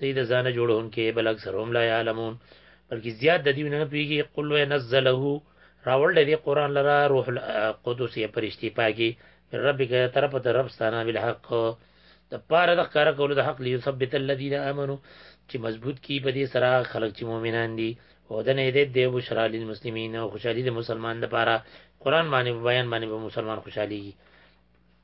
دی د ځانه جوړونکي بل اکثر هم لا يعلمون بلکې زیات د دې نه پیږي قل ونزله راول دې قران لرا روح القدس یې پرشتي پاګي من ربک طرف ته رب ستانه بالحق د پاره د کار کولو د حق لیو ثبت الذين امنوا چې مضبوط کی په دې سره خلک چې مؤمنان دي او د نه دې د بشرا للمسلمین او خوشالي د مسلمان لپاره قران باندې بیان باندې مسلمان خوشالي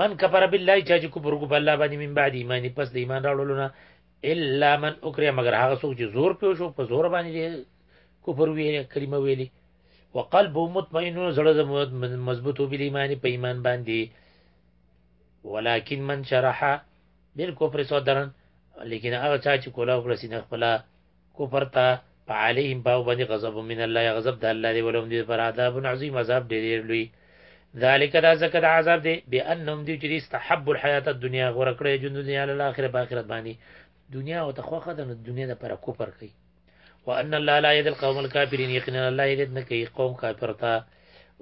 من کفر بالله چا چې کفر وکړ په الله باندې من بعد ایمان پس د ایمان راوړلو نه الا من اکره مگر هغه څوک چې زور پیو شو په زور باندې کفر ویلې کلمه ویلې وقلب مطمئن زړه مضبوط وبل ایمان په ایمان باندې ولكن من شرح بالكفر صدرا لیکن هغه چا چې کولا وکړه سینه خپل کفر ته فعليهم باو باندې غضب من الله یا غضب د الله دی ولهم دی پر عذاب عظیم عذاب ډیر لوی ذالک دا زکه دا عذاب دی بانهم دی چې استحب الحیات الدنیا غوړه کړې ژوند دنیا له اخره په اخرت باندې دنیا او تخوخه د دنیا د پر کفر کوي وان الله لا يهدي القوم الكافرين يقينا الله يهدي نه کوي قوم کافر ته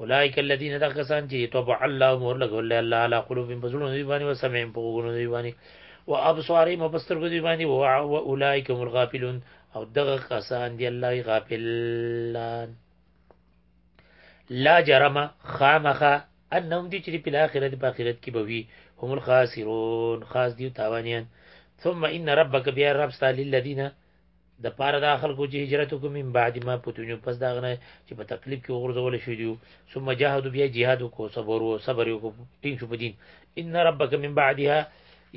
اولئک الذین دغسان چې طبع الله مور لګول الله علی قلوبهم بزړونو دی باندې وسمعهم په وګونو دی باندې و ابصارهم په سترګو دی باندې او اولئک هم الغافلون او دغه کسان دی الله غافلان لا جرم خامخه انهم دي چې په آخرت په آخرت کې بوي هم الخاسرون خاص دي تاوانيان ثم ان ربك بیا رب ستاسو للذین د پاره دا خلکو چې هجرت وکړي من بعد ما پتونیو پس دا غنه چې په تکلیف کې وګرځول شو دیو ثم جاهدوا بیا جهاد کو صبر او صبر یو کو ټینګ شو په دین ان ربک من بعدها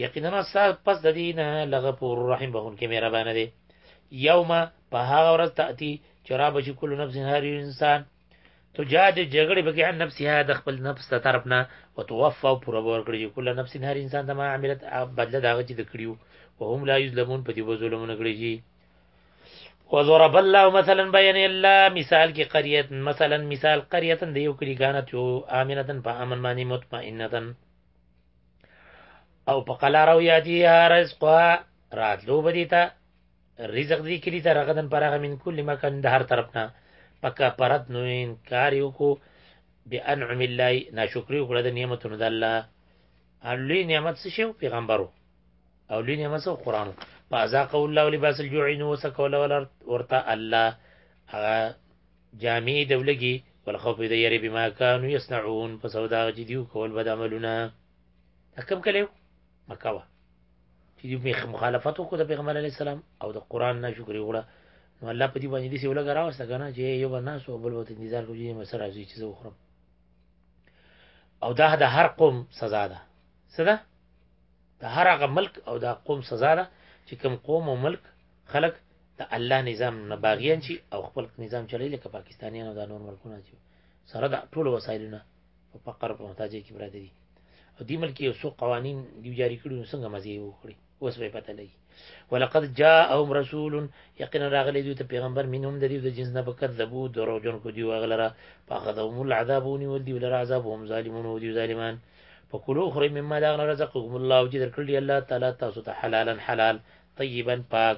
یقینا استاد پس د دین لغه پور رحم بهون کې مهربان دی یوم په هغه ورځ تاتی چرابه چې کل نفس هر انسان تجاد جګړې بګي عن نفسها د خپل نفس ته طرف نه او توفى او پوره ور کړی کله نفس هر انسان د ما عملت بدله دا چې د کړیو وهم لا یظلمون په دې وظلمونه کړی شي وضرب الله مثلا بین الله مثال کې قريه مثلا مثال قريه د یو کلی غانت یو امنه په امن باندې مطمئنه او په قلارو یادی رزق راتلو بدیتا رزق دې کلی ته رغدن پر هغه من کل مکان د هر طرف نه پکا پرد نو انکار یو کو بانعم الله ناشکری وکړه د نعمتونو د الله لوی نعمت څه شو پیغمبرو او لوی نعمت څه قران فازاق الله لباس الجوع نو سکول ورته الله هغه جامع دولګي والخوف د یری بما كانوا يصنعون په سودا جديو کول بد عملونه کم کلیو مکه چې دوی میخ مخالفت وکړو د پیغمبر علی السلام او د قران نه شکر وړه نو الله په دې باندې دې سیول غرا وسته کنه چې یو بل ناس او بل وته انتظار کوي چې مسره راځي چې زه وخورم او دا د هر قوم سزا ده سزا د هر هغه ملک او د قوم سزا ده چې کوم قوم او ملک خلک د الله نظام نه باغیان شي او خپل نظام چلی لکه پاکستانیان او د نور ملکونه چې سره د ټولو وسایلونه په فقر په محتاجۍ کې پراته دي او دې ملک یو څو قوانین دی جاری کړي نو څنګه مزه وکړي اوس به پته لګي ولقد جاءهم رسول یقینا راغلی دوی ته پیغمبر منهم د دې د جنس نه بکذبو درو جن کو دی وغلره فاخذهم العذاب ونول دی ولر عذاب هم ظالمون او دی ظالمان فکلوا خری مما دغنا رزقكم الله وجد کړی الله تعالی تاسو ته حلالا حلال طيبا پاک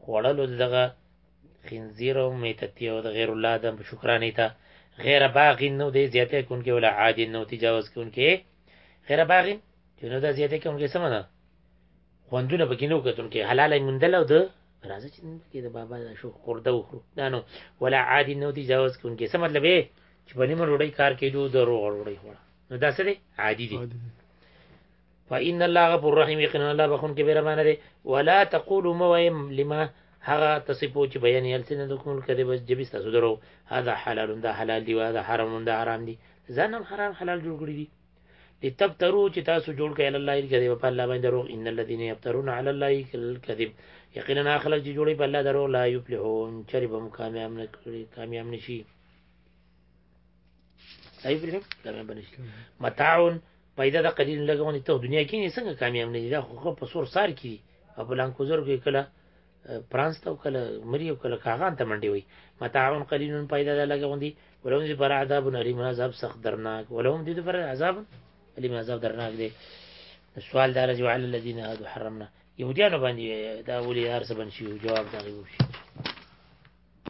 خوړلو دغه خنزیر او میتتی او د غیر الله د شکرانې ته غیر باغین نو دی زیاته کونکي ولا عادی نو تجاوز کونکي غیر باغین چې نو دا زیاته کونکي سمنه خوندونه پکې نو کتونکي حلال مندل او د راځي چې پکې د بابا د شو خورده وخورو دا نو ولا عادی نو تجاوز کونکي څه مطلب یې چې په نیمه روړی کار کېدو د روغ روړی خوړه نو دا څه دی عادي دی فإن الله غفور رحيم يقينا الله بخون کې مهربان دی ولا تقولوا مويم لما هغه تصفو چې بیان یې السنه د کوم کده بس جبي تاسو درو هذا حلال ده حلال دی هذا حرام ده حرام دی ځنم حرام حلال جوړ کړی دي لتبترو چې تاسو جوړ کړئ الله یې کده په الله باندې درو ان الذين يبترون على الله الكذب یقینا خلک چې جوړي په الله درو لا یفلحون چربم کامیاب نه کړی کامیاب نشي صحیح پرې کامیاب نشي متاعون پیدا د قلیل لګونی ته دنیا کې نه څنګه کامیاب نه دي دا خو په سور سار کې او بلان کوزر کې کله فرانس ته کله مری او کله کاغان ته منډي وي متاعون قلیل پیدا د لګوندي ولوم دي پر عذاب نری عذاب سخت درناک ولوم دي پر عذاب علي عذاب درناک دي سوال دار جو علی الذين هادو حرمنا يهوديان باندې دا ولي هر څه بنشي جواب دا غوښي